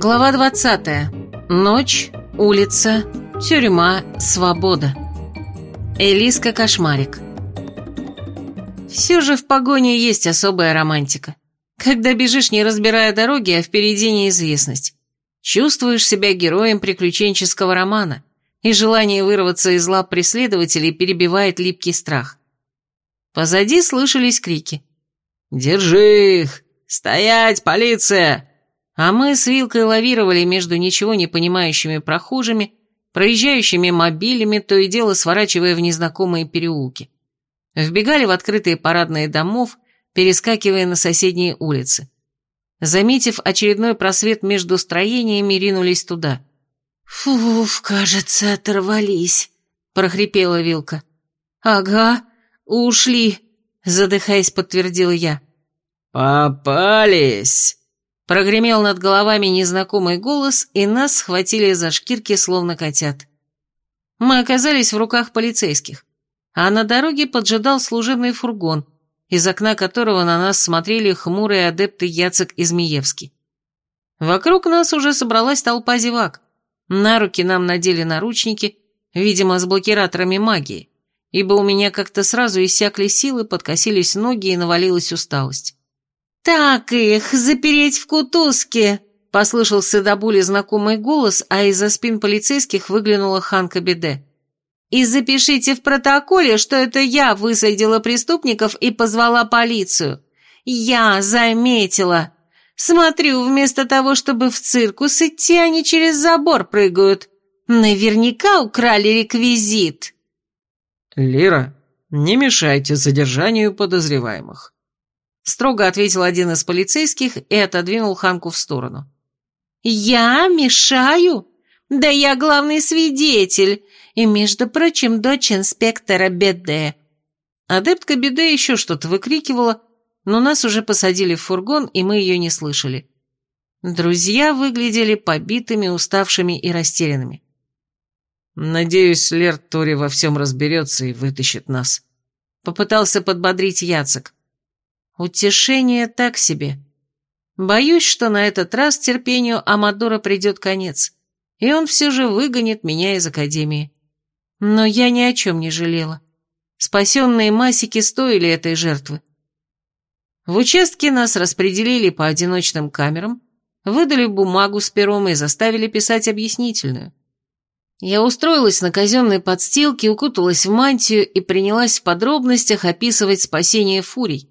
Глава 20. Ночь, улица, тюрьма, свобода. Элиска Кошмарик. Все же в погоне есть особая романтика. Когда бежишь, не разбирая дороги, а впереди неизвестность. Чувствуешь себя героем приключенческого романа, и желание вырваться из лап преследователей перебивает липкий страх. Позади слышались крики. «Держи их! Стоять, полиция!» А мы с Вилкой лавировали между ничего не понимающими прохожими, проезжающими мобилями, то и дело сворачивая в незнакомые переулки. Вбегали в открытые парадные домов, перескакивая на соседние улицы. Заметив очередной просвет между строениями, ринулись туда. «Фуф, кажется, оторвались», — прохрипела Вилка. «Ага, ушли», — задыхаясь, подтвердил я. «Попались!» Прогремел над головами незнакомый голос, и нас схватили за шкирки, словно котят. Мы оказались в руках полицейских, а на дороге поджидал служебный фургон, из окна которого на нас смотрели хмурые адепты Яцек и Змеевский. Вокруг нас уже собралась толпа зевак. На руки нам надели наручники, видимо, с блокираторами магии, ибо у меня как-то сразу иссякли силы, подкосились ноги и навалилась усталость. «Так их, запереть в кутузке!» Послышался до боли знакомый голос, а из-за спин полицейских выглянула Ханка Беде. «И запишите в протоколе, что это я высадила преступников и позвала полицию. Я заметила. Смотрю, вместо того, чтобы в циркус идти, они через забор прыгают. Наверняка украли реквизит». «Лира, не мешайте задержанию подозреваемых», Строго ответил один из полицейских и отодвинул Ханку в сторону. «Я мешаю? Да я главный свидетель, и, между прочим, дочь инспектора Беде». Адептка Беде еще что-то выкрикивала, но нас уже посадили в фургон, и мы ее не слышали. Друзья выглядели побитыми, уставшими и растерянными. «Надеюсь, Лерт Тори во всем разберется и вытащит нас», — попытался подбодрить Яцек. Утешение так себе. Боюсь, что на этот раз терпению Амадора придет конец, и он все же выгонит меня из Академии. Но я ни о чем не жалела. Спасенные масики стоили этой жертвы. В участке нас распределили по одиночным камерам, выдали бумагу с пером и заставили писать объяснительную. Я устроилась на казенной подстилке, укуталась в мантию и принялась в подробностях описывать спасение фурий,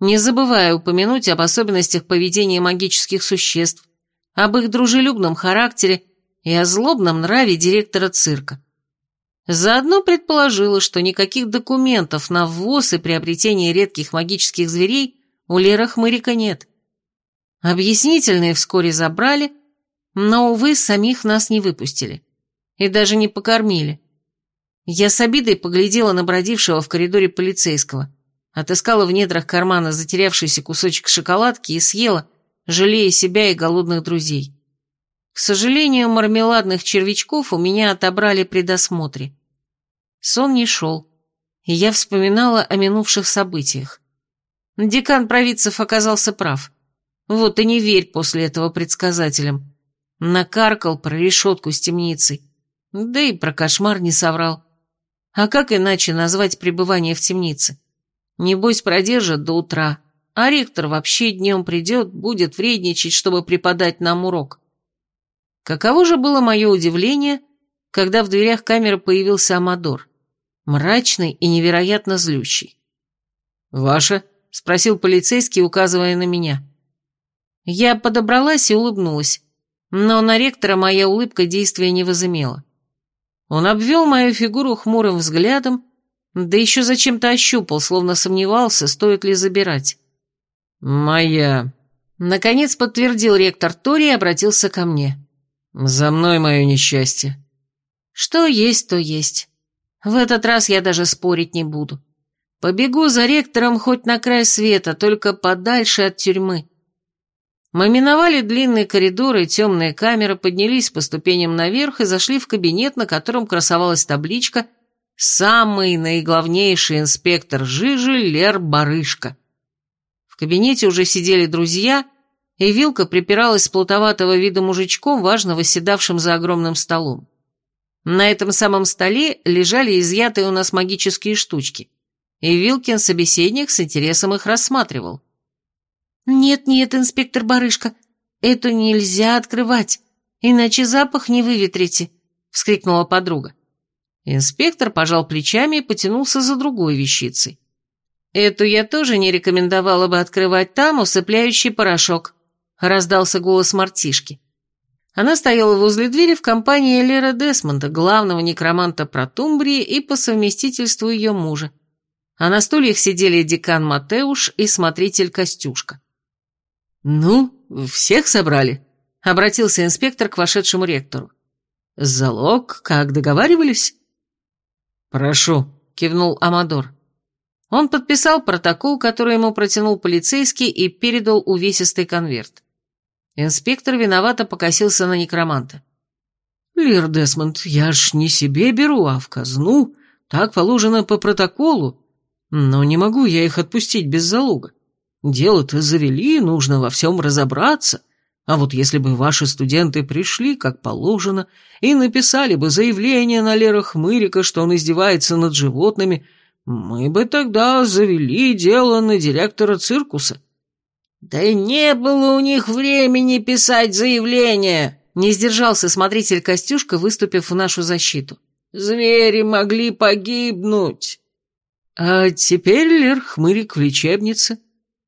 не забывая упомянуть об особенностях поведения магических существ, об их дружелюбном характере и о злобном нраве директора цирка. Заодно предположила, что никаких документов на ввоз и приобретение редких магических зверей у Лера Хмырика нет. Объяснительные вскоре забрали, но, увы, самих нас не выпустили. И даже не покормили. Я с обидой поглядела на бродившего в коридоре полицейского – Отыскала в недрах кармана затерявшийся кусочек шоколадки и съела, жалея себя и голодных друзей. К сожалению, мармеладных червячков у меня отобрали при досмотре. Сон не шел, и я вспоминала о минувших событиях. Декан Провидцев оказался прав. Вот и не верь после этого предсказателям. Накаркал про решетку с темницей. Да и про кошмар не соврал. А как иначе назвать пребывание в темнице? Небось, продержат до утра, а ректор вообще днем придет, будет вредничать, чтобы преподать нам урок. Каково же было мое удивление, когда в дверях камеры появился Амадор, мрачный и невероятно злющий. «Ваша?» — спросил полицейский, указывая на меня. Я подобралась и улыбнулась, но на ректора моя улыбка действия не возымела. Он обвел мою фигуру хмурым взглядом да еще зачем-то ощупал, словно сомневался, стоит ли забирать. «Моя...» Наконец подтвердил ректор Тори и обратился ко мне. «За мной мое несчастье». «Что есть, то есть. В этот раз я даже спорить не буду. Побегу за ректором хоть на край света, только подальше от тюрьмы». Мы миновали длинные коридоры и темные камеры, поднялись по ступеням наверх и зашли в кабинет, на котором красовалась табличка – Самый наиглавнейший инспектор Жижи Лер Барышка. В кабинете уже сидели друзья, и Вилка припиралась с плутоватого вида мужичком, важно восседавшим за огромным столом. На этом самом столе лежали изъятые у нас магические штучки, и Вилкин собеседник с интересом их рассматривал. «Нет-нет, инспектор Барышка, эту нельзя открывать, иначе запах не выветрите», — вскрикнула подруга. Инспектор пожал плечами и потянулся за другой вещицей. «Эту я тоже не рекомендовала бы открывать там, усыпляющий порошок», — раздался голос мартишки. Она стояла возле двери в компании Лера Десмонда, главного некроманта Протумбрии и по совместительству ее мужа. А на стульях сидели декан Матеуш и смотритель Костюшка. «Ну, всех собрали?» — обратился инспектор к вошедшему ректору. «Залог, как договаривались?» «Прошу», — кивнул Амадор. Он подписал протокол, который ему протянул полицейский и передал увесистый конверт. Инспектор виновато покосился на некроманта. «Лир Десмонд, я ж не себе беру, а в казну. Так положено по протоколу. Но не могу я их отпустить без залога. Дело-то завели, нужно во всем разобраться. А вот если бы ваши студенты пришли, как положено, и написали бы заявление на Лера Хмырика, что он издевается над животными, мы бы тогда завели дело на директора циркуса». «Да не было у них времени писать заявление!» Не сдержался смотритель Костюшка, выступив в нашу защиту. «Звери могли погибнуть!» «А теперь Лер Хмырик в лечебнице»,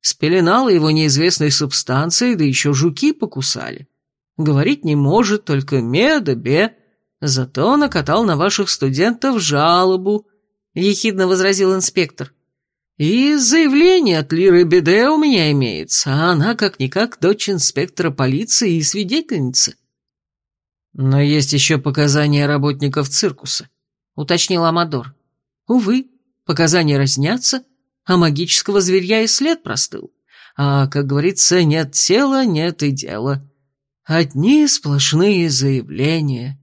Спеленала его неизвестной субстанцией, да еще жуки покусали. Говорить не может, только ме да бе. Зато накатал на ваших студентов жалобу, — ехидно возразил инспектор. И заявление от Лиры Беде у меня имеется, а она как-никак дочь инспектора полиции и свидетельница. Но есть еще показания работников циркуса, — уточнил Амадор. Увы, показания разнятся, — а магического зверья и след простыл. А, как говорится, нет тела, нет и дела. Одни сплошные заявления.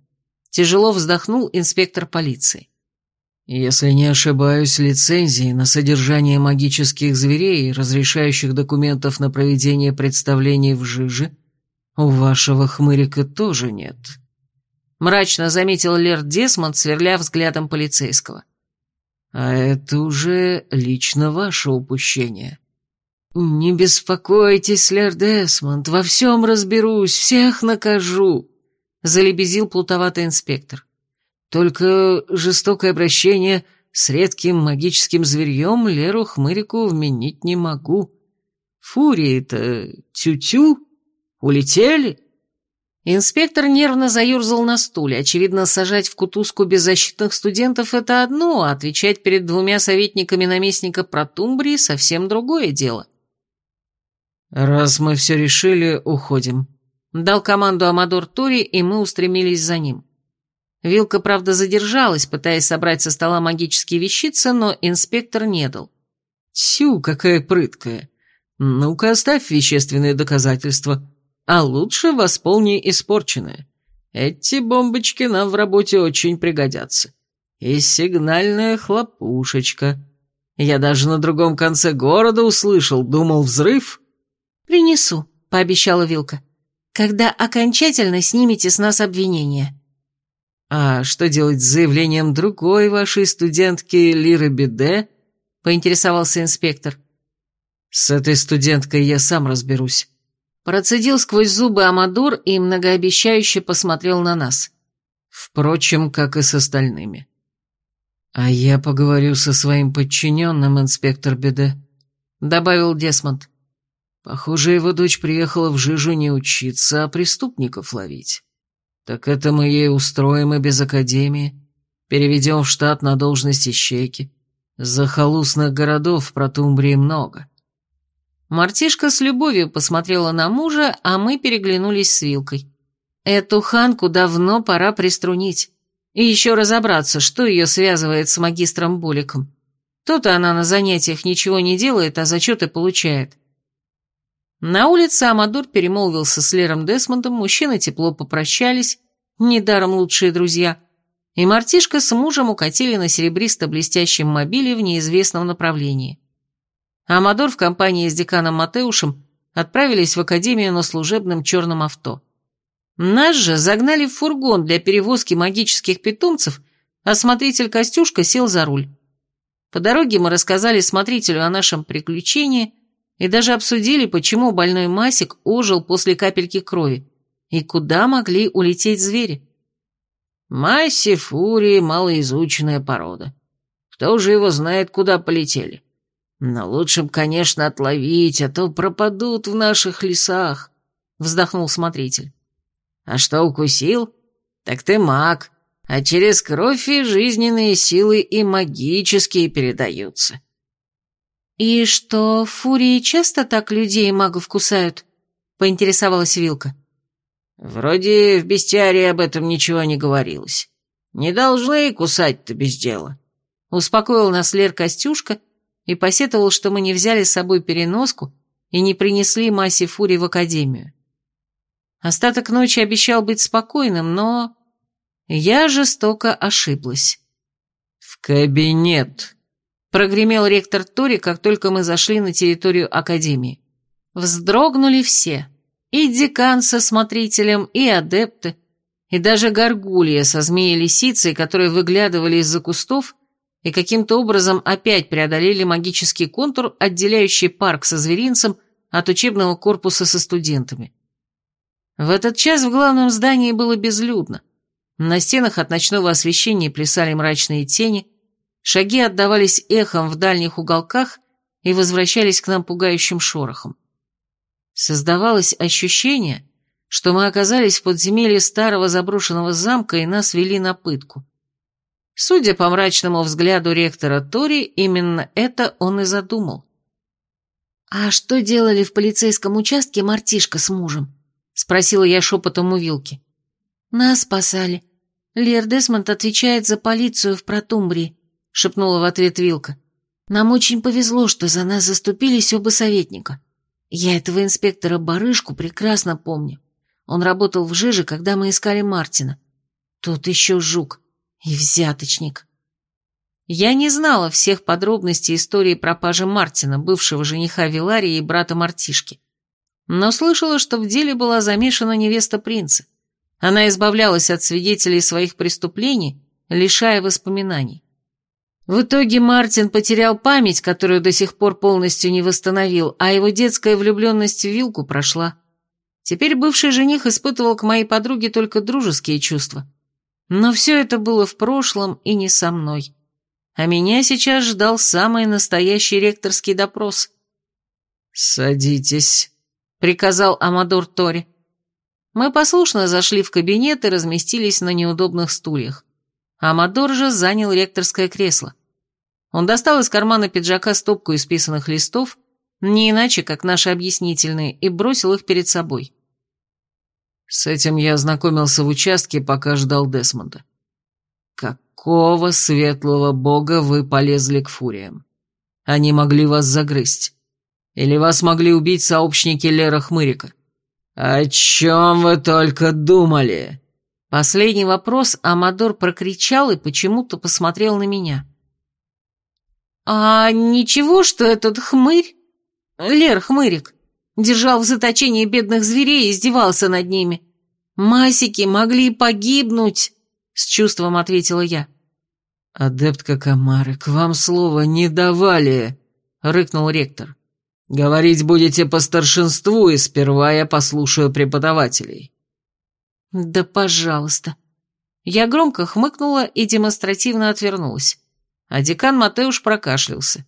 Тяжело вздохнул инспектор полиции. Если не ошибаюсь, лицензии на содержание магических зверей, разрешающих документов на проведение представлений в жиже, у вашего хмырика тоже нет. Мрачно заметил Лерд Десмонд, сверля взглядом полицейского. А это уже лично ваше упущение. Не беспокойтесь, Лер Десмонд, во всем разберусь, всех накажу, залебезил плутоватый инспектор. Только жестокое обращение с редким магическим зверьем Леру Хмырику вменить не могу. Фурии-то тю-тю, улетели. Инспектор нервно заюрзал на стуле. Очевидно, сажать в кутузку беззащитных студентов – это одно, а отвечать перед двумя советниками наместника Протумбрии – совсем другое дело. «Раз мы все решили, уходим», – дал команду Амадор Тори, и мы устремились за ним. Вилка, правда, задержалась, пытаясь собрать со стола магические вещицы, но инспектор не дал. «Тю, какая прыткая! Ну-ка, оставь вещественные доказательства», а лучше восполни испорченное. Эти бомбочки нам в работе очень пригодятся. И сигнальная хлопушечка. Я даже на другом конце города услышал, думал, взрыв. «Принесу», — пообещала Вилка, — «когда окончательно снимете с нас обвинение». «А что делать с заявлением другой вашей студентки Лиры Биде?» — поинтересовался инспектор. «С этой студенткой я сам разберусь. Процедил сквозь зубы Амадур и многообещающе посмотрел на нас. Впрочем, как и с остальными. «А я поговорю со своим подчиненным, инспектор Беде», — добавил Десмонд. «Похоже, его дочь приехала в Жижу не учиться, а преступников ловить. Так это мы ей устроим и без академии, переведем в штат на должность ищейки. Захолустных городов в Протумбрии много. Мартишка с любовью посмотрела на мужа, а мы переглянулись с Вилкой. Эту Ханку давно пора приструнить. И еще разобраться, что ее связывает с магистром Буликом. То-то она на занятиях ничего не делает, а зачеты получает. На улице Амадур перемолвился с Лером Десмондом, мужчины тепло попрощались, недаром лучшие друзья, и мартишка с мужем укатили на серебристо-блестящем мобиле в неизвестном направлении. Амадор в компании с деканом Матеушем отправились в академию на служебном черном авто. Нас же загнали в фургон для перевозки магических питомцев, а смотритель Костюшка сел за руль. По дороге мы рассказали смотрителю о нашем приключении и даже обсудили, почему больной Масик ожил после капельки крови и куда могли улететь звери. Масси фурии – малоизученная порода. Кто же его знает, куда полетели? Но лучше б, конечно, отловить, а то пропадут в наших лесах, — вздохнул смотритель. А что укусил? Так ты маг, а через кровь и жизненные силы и магические передаются. «И что, фурии часто так людей и магов кусают?» — поинтересовалась Вилка. «Вроде в бестиарии об этом ничего не говорилось. Не должны кусать-то без дела», — успокоил нас Лер Костюшка и посетовал, что мы не взяли с собой переноску и не принесли массе фурий в академию. Остаток ночи обещал быть спокойным, но... Я жестоко ошиблась. «В кабинет!» — прогремел ректор Тори, как только мы зашли на территорию Академии. Вздрогнули все. И декан со смотрителем, и адепты, и даже горгулья со змеей-лисицей, которые выглядывали из-за кустов и каким-то образом опять преодолели магический контур, отделяющий парк со зверинцем от учебного корпуса со студентами. В этот час в главном здании было безлюдно. На стенах от ночного освещения плясали мрачные тени, шаги отдавались эхом в дальних уголках и возвращались к нам пугающим шорохом. Создавалось ощущение, что мы оказались в подземелье старого заброшенного замка и нас вели на пытку. Судя по мрачному взгляду ректора Тори, именно это он и задумал. «А что делали в полицейском участке мартишка с мужем?» — спросила я шепотом у Вилки. «Нас спасали. Лер Десмонд отвечает за полицию в Протумбрии», — шепнула в ответ Вилка. «Нам очень повезло, что за нас заступились оба советника. Я этого инспектора Барышку прекрасно помню. Он работал в Жиже, когда мы искали Мартина. Тут еще жук. И взяточник. Я не знала всех подробностей истории пропажи Мартина, бывшего жениха Виларии и брата Мартишки. Но слышала, что в деле была замешана невеста принца. Она избавлялась от свидетелей своих преступлений, лишая воспоминаний. В итоге Мартин потерял память, которую до сих пор полностью не восстановил, а его детская влюбленность в Вилку прошла. Теперь бывший жених испытывал к моей подруге только дружеские чувства. Но все это было в прошлом и не со мной. А меня сейчас ждал самый настоящий ректорский допрос. «Садитесь», — приказал Амадор Тори. Мы послушно зашли в кабинет и разместились на неудобных стульях. Амадор же занял ректорское кресло. Он достал из кармана пиджака стопку исписанных листов, не иначе, как наши объяснительные, и бросил их перед собой. С этим я ознакомился в участке, пока ждал Десмонда. Какого светлого бога вы полезли к фуриям? Они могли вас загрызть. Или вас могли убить сообщники Лера Хмырика? О чем вы только думали? Последний вопрос Амадор прокричал и почему-то посмотрел на меня. «А ничего, что этот хмырь, Лер Хмырик, держал в заточении бедных зверей и издевался над ними. Масики могли погибнуть, с чувством ответила я. «Адептка Камары, к вам слова не давали», — рыкнул ректор. «Говорить будете по старшинству, и сперва я послушаю преподавателей». «Да пожалуйста». Я громко хмыкнула и демонстративно отвернулась, а декан Матеуш прокашлялся.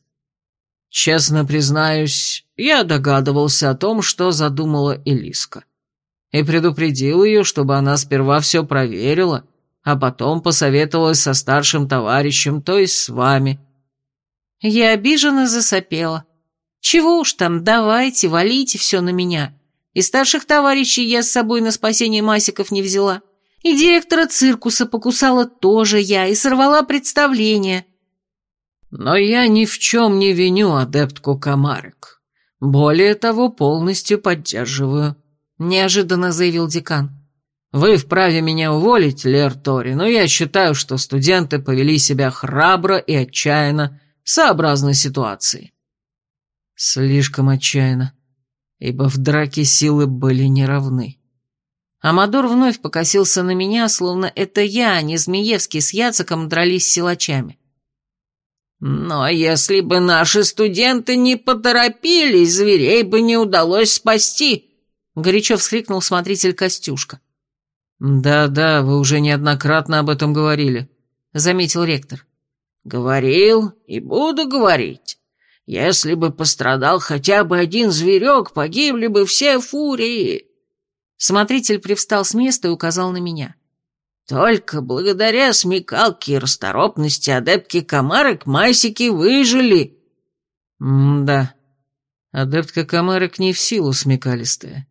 Честно признаюсь, я догадывался о том, что задумала Элиска. И предупредил ее, чтобы она сперва все проверила, а потом посоветовалась со старшим товарищем, то есть с вами. Я обиженно засопела. Чего уж там, давайте, валите все на меня. И старших товарищей я с собой на спасение масиков не взяла. И директора циркуса покусала тоже я, и сорвала представление. Но я ни в чем не виню адептку Камарек. Более того, полностью поддерживаю», — неожиданно заявил декан. «Вы вправе меня уволить, Лер Тори, но я считаю, что студенты повели себя храбро и отчаянно, сообразно ситуации». «Слишком отчаянно. ибо в драке силы были неравны. Амадор вновь покосился на меня, словно это я, а не Змеевский с Яциком дрались с силачами. «Но если бы наши студенты не поторопились, зверей бы не удалось спасти», — горячо вскрикнул смотритель Костюшка. «Да-да, вы уже неоднократно об этом говорили», — заметил ректор. «Говорил и буду говорить. Если бы пострадал хотя бы один зверек, погибли бы все фурии». Смотритель привстал с места и указал на меня. «Только благодаря смекалке и расторопности адептки Комарок Масики выжили». «М-да, адептка Комарок не в силу смекалистая.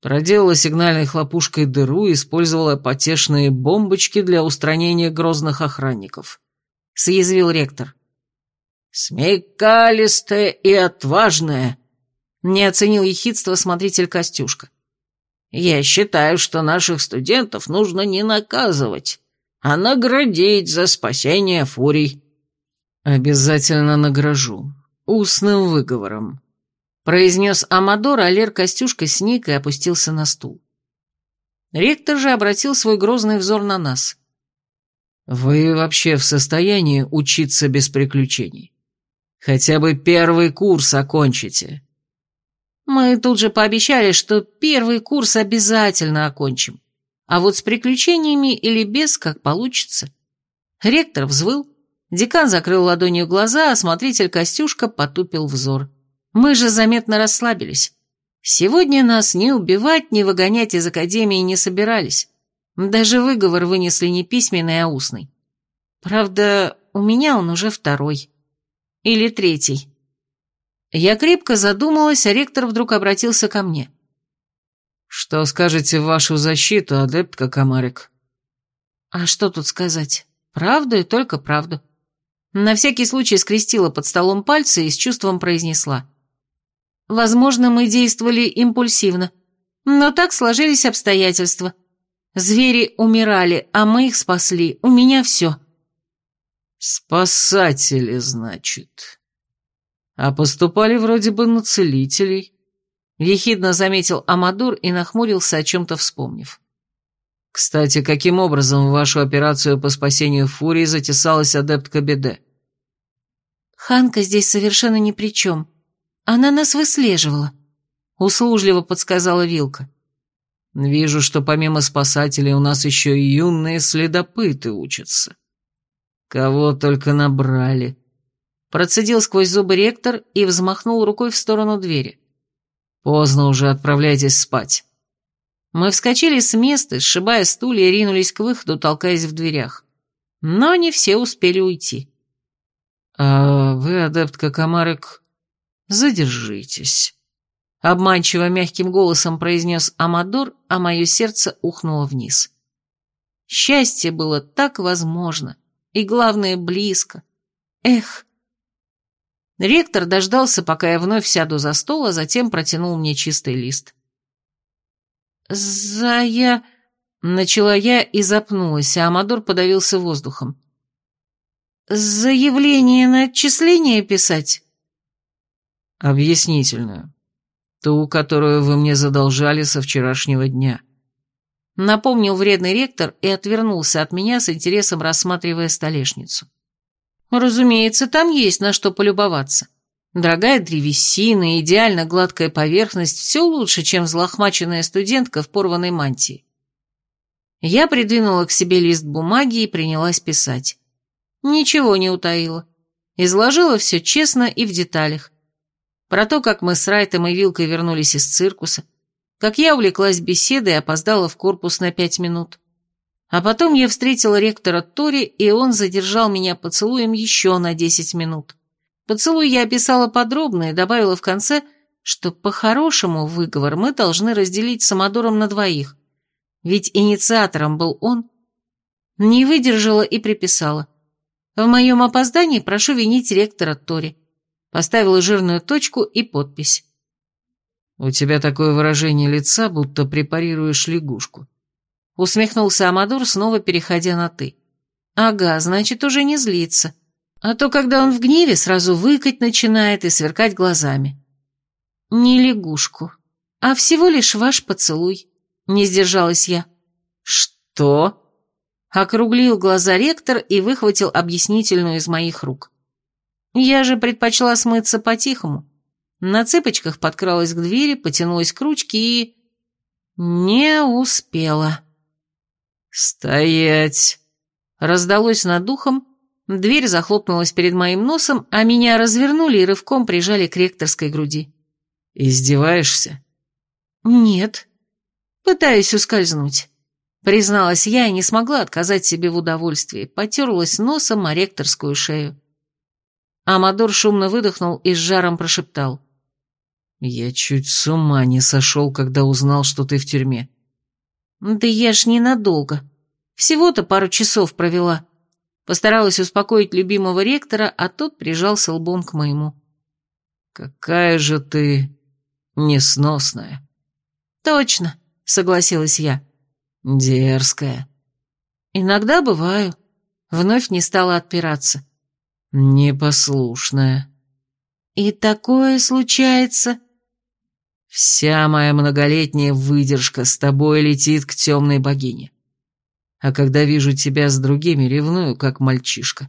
Проделала сигнальной хлопушкой дыру и использовала потешные бомбочки для устранения грозных охранников», — съязвил ректор. «Смекалистая и отважная», — не оценил ехидство смотритель Костюшка. Я считаю, что наших студентов нужно не наказывать, а наградить за спасение фурий». «Обязательно награжу. Устным выговором», — произнес Амадор, а Лер Костюшка сник и опустился на стул. Ректор же обратил свой грозный взор на нас. «Вы вообще в состоянии учиться без приключений? Хотя бы первый курс окончите». Мы тут же пообещали, что первый курс обязательно окончим. А вот с приключениями или без, как получится. Ректор взвыл, декан закрыл ладонью глаза, а смотритель Костюшка потупил взор. Мы же заметно расслабились. Сегодня нас ни убивать, ни выгонять из академии не собирались. Даже выговор вынесли не письменный, а устный. Правда, у меня он уже второй. Или третий. Я крепко задумалась, а ректор вдруг обратился ко мне. «Что скажете в вашу защиту, адептка Комарик?» «А что тут сказать? Правду и только правду». На всякий случай скрестила под столом пальцы и с чувством произнесла. «Возможно, мы действовали импульсивно, но так сложились обстоятельства. Звери умирали, а мы их спасли. У меня все». «Спасатели, значит», а поступали вроде бы на целителей. Ехидно заметил Амадур и нахмурился, о чем-то вспомнив. Кстати, каким образом в вашу операцию по спасению Фурии затесалась адептка Беде? Ханка здесь совершенно ни при чем. Она нас выслеживала. Услужливо подсказала Вилка. Вижу, что помимо спасателей у нас еще и юные следопыты учатся. Кого только набрали. Процедил сквозь зубы ректор и взмахнул рукой в сторону двери. «Поздно уже, отправляйтесь спать». Мы вскочили с места, сшибая стулья, ринулись к выходу, толкаясь в дверях. Но не все успели уйти. «А вы, адептка Комарик, задержитесь», — обманчиво мягким голосом произнес Амадор, а мое сердце ухнуло вниз. Счастье было так возможно, и, главное, близко. Эх, Ректор дождался, пока я вновь сяду за стол, а затем протянул мне чистый лист. «Зая...» — начала я и запнулась, а Амадор подавился воздухом. «Заявление на отчисление писать?» «Объяснительную. Ту, которую вы мне задолжали со вчерашнего дня». Напомнил вредный ректор и отвернулся от меня с интересом рассматривая столешницу. Разумеется, там есть на что полюбоваться. Дорогая древесина, идеально гладкая поверхность – все лучше, чем взлохмаченная студентка в порванной мантии. Я придвинула к себе лист бумаги и принялась писать. Ничего не утаила. Изложила все честно и в деталях. Про то, как мы с Райтом и Вилкой вернулись из циркуса, как я увлеклась беседой и опоздала в корпус на пять минут, а потом я встретила ректора Тори, и он задержал меня поцелуем еще на десять минут. Поцелуй я описала подробно и добавила в конце, что по-хорошему выговор мы должны разделить с Амадором на двоих, ведь инициатором был он. Не выдержала и приписала. В моем опоздании прошу винить ректора Тори. Поставила жирную точку и подпись. «У тебя такое выражение лица, будто препарируешь лягушку», Усмехнулся Амадур, снова переходя на «ты». «Ага, значит, уже не злится. А то, когда он в гневе, сразу выкать начинает и сверкать глазами». «Не лягушку», а всего лишь ваш поцелуй», — не сдержалась я. «Что?» Округлил глаза ректор и выхватил объяснительную из моих рук. Я же предпочла смыться по-тихому. На цыпочках подкралась к двери, потянулась к ручке и... Не успела. «Стоять!» Раздалось над духом, дверь захлопнулась перед моим носом, а меня развернули и рывком прижали к ректорской груди. «Издеваешься?» «Нет. Пытаюсь ускользнуть». Призналась я и не смогла отказать себе в удовольствии, потерлась носом о ректорскую шею. Амадор шумно выдохнул и с жаром прошептал. «Я чуть с ума не сошел, когда узнал, что ты в тюрьме». «Да я ж ненадолго. Всего-то пару часов провела». Постаралась успокоить любимого ректора, а тот прижался лбом к моему. «Какая же ты несносная». «Точно», — согласилась я. Дерзкая. Иногда бываю. Вновь не стала отпираться. Непослушная. И такое случается. Вся моя многолетняя выдержка с тобой летит к темной богине. А когда вижу тебя с другими, ревную, как мальчишка.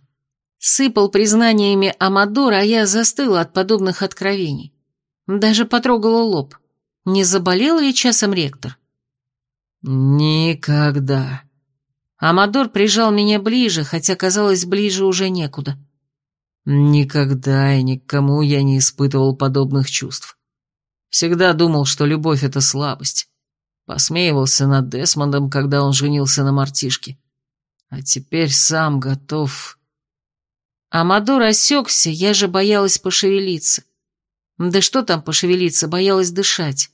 Сыпал признаниями Амадор, а я застыла от подобных откровений. Даже потрогала лоб. Не заболел ли часом ректор? «Никогда». Амадор прижал меня ближе, хотя, казалось, ближе уже некуда. «Никогда и никому я не испытывал подобных чувств. Всегда думал, что любовь — это слабость. Посмеивался над Десмондом, когда он женился на мартишке. А теперь сам готов...» Амадор осекся, я же боялась пошевелиться. Да что там пошевелиться, боялась дышать.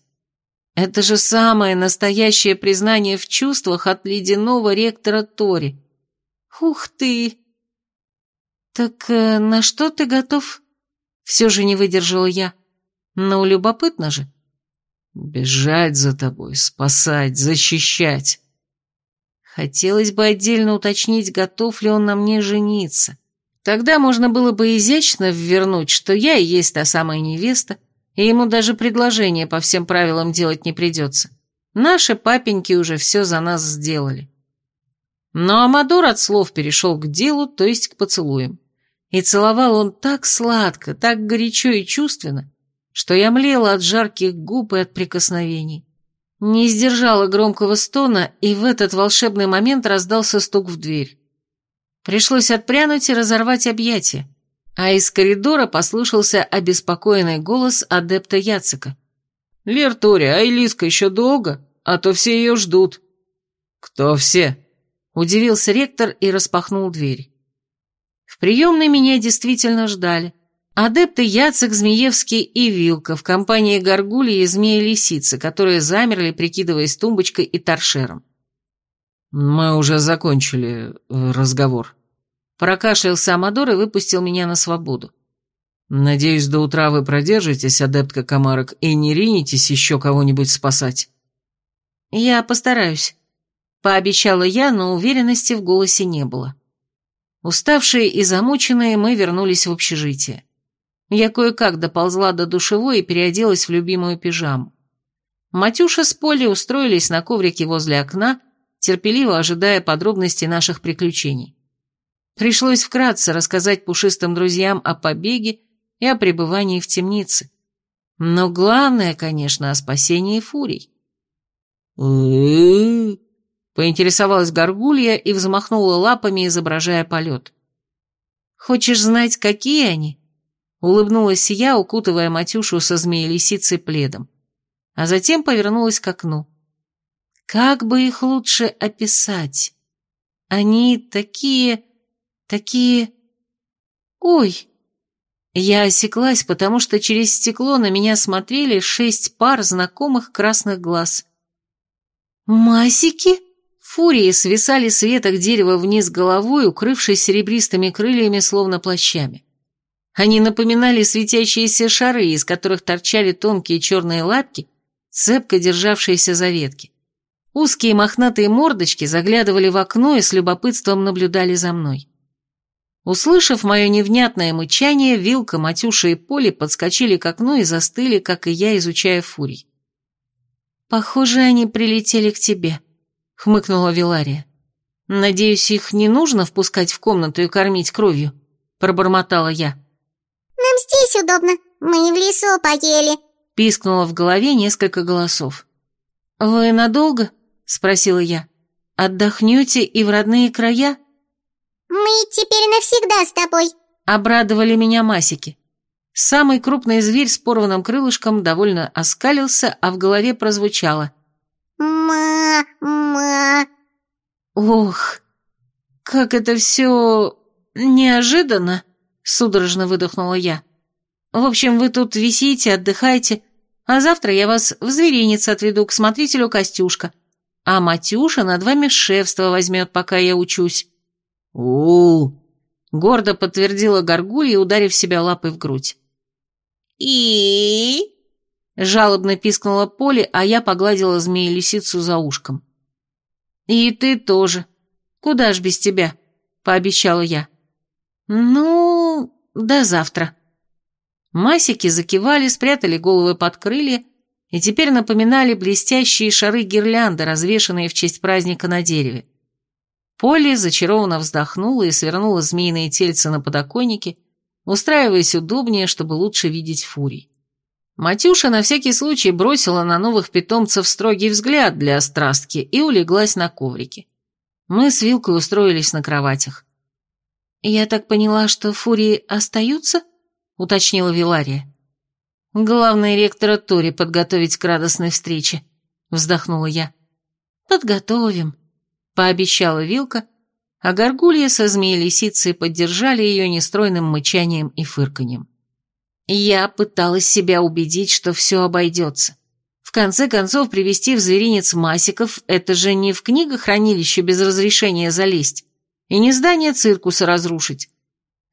Это же самое настоящее признание в чувствах от ледяного ректора Тори. Ух ты! Так э, на что ты готов? Все же не выдержала я. Ну, любопытно же. Бежать за тобой, спасать, защищать. Хотелось бы отдельно уточнить, готов ли он на мне жениться. Тогда можно было бы изящно ввернуть, что я и есть та самая невеста, и ему даже предложение по всем правилам делать не придется. Наши папеньки уже все за нас сделали. Но Амадор от слов перешел к делу, то есть к поцелуям. И целовал он так сладко, так горячо и чувственно, что я млела от жарких губ и от прикосновений. Не сдержала громкого стона, и в этот волшебный момент раздался стук в дверь. Пришлось отпрянуть и разорвать объятия а из коридора послышался обеспокоенный голос адепта Яцика. «Лертури, а Элиска еще долго? А то все ее ждут». «Кто все?» – удивился ректор и распахнул дверь. В приемной меня действительно ждали. Адепты Яцек, Змеевский и Вилка в компании Горгульи и Змея-Лисицы, которые замерли, прикидываясь тумбочкой и торшером. «Мы уже закончили э, разговор», Прокашлялся Амадор и выпустил меня на свободу. «Надеюсь, до утра вы продержитесь, адептка Комарок, и не ринетесь еще кого-нибудь спасать». «Я постараюсь», — пообещала я, но уверенности в голосе не было. Уставшие и замученные мы вернулись в общежитие. Я кое-как доползла до душевой и переоделась в любимую пижаму. Матюша с Полей устроились на коврике возле окна, терпеливо ожидая подробностей наших приключений. Пришлось вкратце рассказать пушистым друзьям о побеге и о пребывании в темнице. Но главное, конечно, о спасении фурий. Поинтересовалась горгулья и взмахнула лапами, изображая полет. «Хочешь знать, какие они?» Улыбнулась я, укутывая Матюшу со змеей-лисицей пледом. А затем повернулась к окну. «Как бы их лучше описать? Они такие...» Такие... Ой! Я осеклась, потому что через стекло на меня смотрели шесть пар знакомых красных глаз. «Масики?» Фурии свисали с веток дерева вниз головой, укрывшись серебристыми крыльями, словно плащами. Они напоминали светящиеся шары, из которых торчали тонкие черные лапки, цепко державшиеся за ветки. Узкие мохнатые мордочки заглядывали в окно и с любопытством наблюдали за мной. Услышав мое невнятное мычание, Вилка, Матюша и Поли подскочили к окну и застыли, как и я, изучая фурий. Похоже, они прилетели к тебе, хмыкнула Вилария. Надеюсь, их не нужно впускать в комнату и кормить кровью, пробормотала я. Нам здесь удобно, мы в лесу поели, пискнуло в голове несколько голосов. Вы надолго? спросила я. Отдохнете и в родные края? Мы теперь навсегда с тобой, обрадовали меня масики. Самый крупный зверь с порванным крылышком довольно оскалился, а в голове прозвучало. «Ма-ма». «Ох, как это все неожиданно!» — судорожно выдохнула я. «В общем, вы тут висите, отдыхайте, а завтра я вас в зверинец отведу к смотрителю Костюшка, а Матюша над вами шефство возьмет, пока я учусь». «У-у-у!» — гордо подтвердила горгулья, ударив себя лапой в грудь. «И?» Жалобно пискнула Поле, а я погладила змеи-лисицу за ушком. «И ты тоже. Куда ж без тебя?» — пообещала я. «Ну, до завтра». Масики закивали, спрятали головы под крылья и теперь напоминали блестящие шары гирлянды, развешанные в честь праздника на дереве. Поле зачарованно вздохнула и свернула змеиные тельца на подоконнике, устраиваясь удобнее, чтобы лучше видеть фурий. Матюша на всякий случай бросила на новых питомцев строгий взгляд для острастки и улеглась на коврике. Мы с Вилкой устроились на кроватях. «Я так поняла, что фурии остаются?» — уточнила Вилария. «Главный ректора Тори подготовить к радостной встрече», — вздохнула я. «Подготовим», — пообещала Вилка, а горгулья со змеей-лисицей поддержали ее нестройным мычанием и фырканьем. Я пыталась себя убедить, что все обойдется. В конце концов, привести в зверинец масиков – это же не в книгохранилище без разрешения залезть, и не здание циркуса разрушить.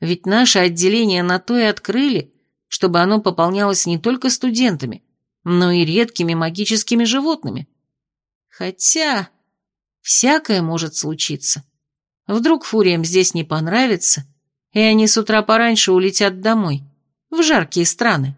Ведь наше отделение на то и открыли, чтобы оно пополнялось не только студентами, но и редкими магическими животными. Хотя всякое может случиться. Вдруг фуриям здесь не понравится, и они с утра пораньше улетят домой, в жаркие страны.